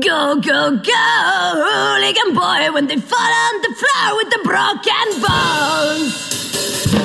Go, go, go, hooligan boy, when they fall on the floor with the broken bones.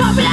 Stop it!